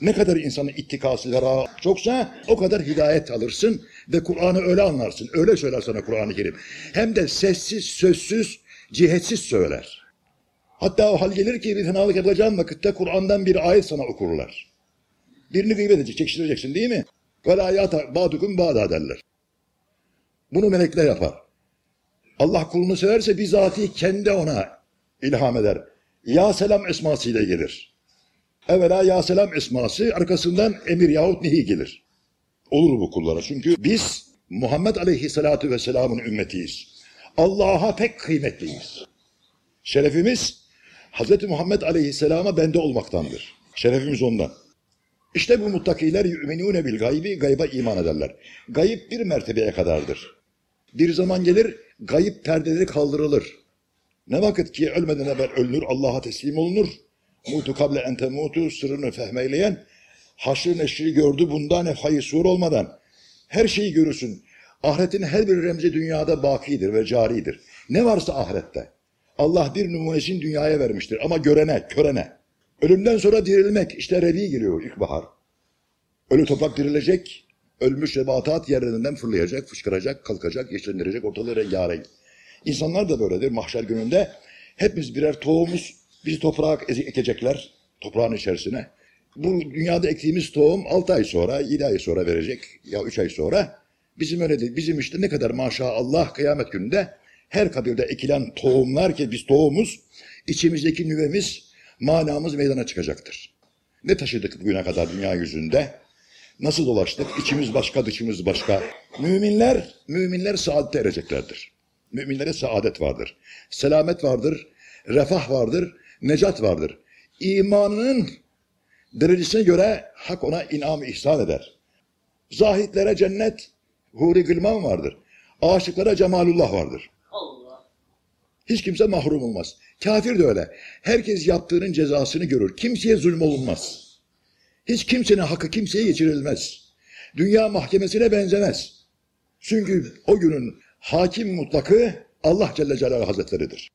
Ne kadar insanın ittikasılara çoksa o kadar hidayet alırsın ve Kur'an'ı öyle anlarsın. Öyle söyler sana Kur'an-ı Kerim. Hem de sessiz, sözsüz, cihetsiz söyler. Hatta o hal gelir ki bir fenalık yapacağın vakitte Kur'an'dan bir ayet sana okurlar. Birini gıybet edecek, çekiştireceksin değil mi? Ve la yata ba'dukum ba'da derler. Bunu melekler yapar. Allah kulunu severse bizatihi kendi ona ilham eder. Ya selam esmasıyla gelir. Evvela ya selam esması arkasından emir yahut nehi gelir. Olur bu kullara. Çünkü biz Muhammed Aleyhisselatü Vesselam'ın ümmetiyiz. Allah'a pek kıymetliyiz. Şerefimiz Hz. Muhammed Aleyhisselam'a bende olmaktandır. Şerefimiz ondan. İşte bu muttakiler yu'minûne bil gaybi gayba iman ederler. Gayip bir mertebeye kadardır. Bir zaman gelir gayip perdeleri kaldırılır. Ne vakit ki ölmeden evvel ölünür, Allah'a teslim olunur. Mutu kable en temutu sırrını fehmeyleyen haşr neşri gördü bundan hayır sur olmadan. Her şeyi görürsün. Ahiretin her bir remzi dünyada bakidir ve caridir. Ne varsa ahirette. Allah bir numunesini dünyaya vermiştir ama görene, körene. Ölümden sonra dirilmek, işte revi giriyor ilkbahar. Ölü toprak dirilecek, ölmüş nebatat yerlerinden fırlayacak, fışkıracak, kalkacak, yeşillendirecek, ortalığı rengarenk. İnsanlar da böyledir mahşer gününde. Hepimiz birer tohumuz, bizi toprağa ekecekler, toprağın içerisine. Bu dünyada ektiğimiz tohum 6 ay sonra, 7 ay sonra verecek ya 3 ay sonra. Bizim öyle değil. Bizim işte ne kadar maşallah kıyamet gününde her kabirde ekilen tohumlar ki biz tohumuz, içimizdeki nüvemiz, manamız meydana çıkacaktır. Ne taşıdık bugüne kadar dünya yüzünde? Nasıl dolaştık? İçimiz başka, dışımız başka. Müminler, müminler saadete ereceklerdir. Müminlere saadet vardır. Selamet vardır, refah vardır, necat vardır. İmanının derecesine göre hak ona inam ihsan eder. Zahitlere cennet, huri gılman vardır. Aşıklara cemalullah vardır. Allah. Hiç kimse mahrum olmaz. Kafir de öyle. Herkes yaptığının cezasını görür. Kimseye zulüm olunmaz. Hiç kimsenin hakkı kimseye geçirilmez. Dünya mahkemesine benzemez. Çünkü o günün hakim mutlakı Allah Celle Celaluhu Hazretleridir.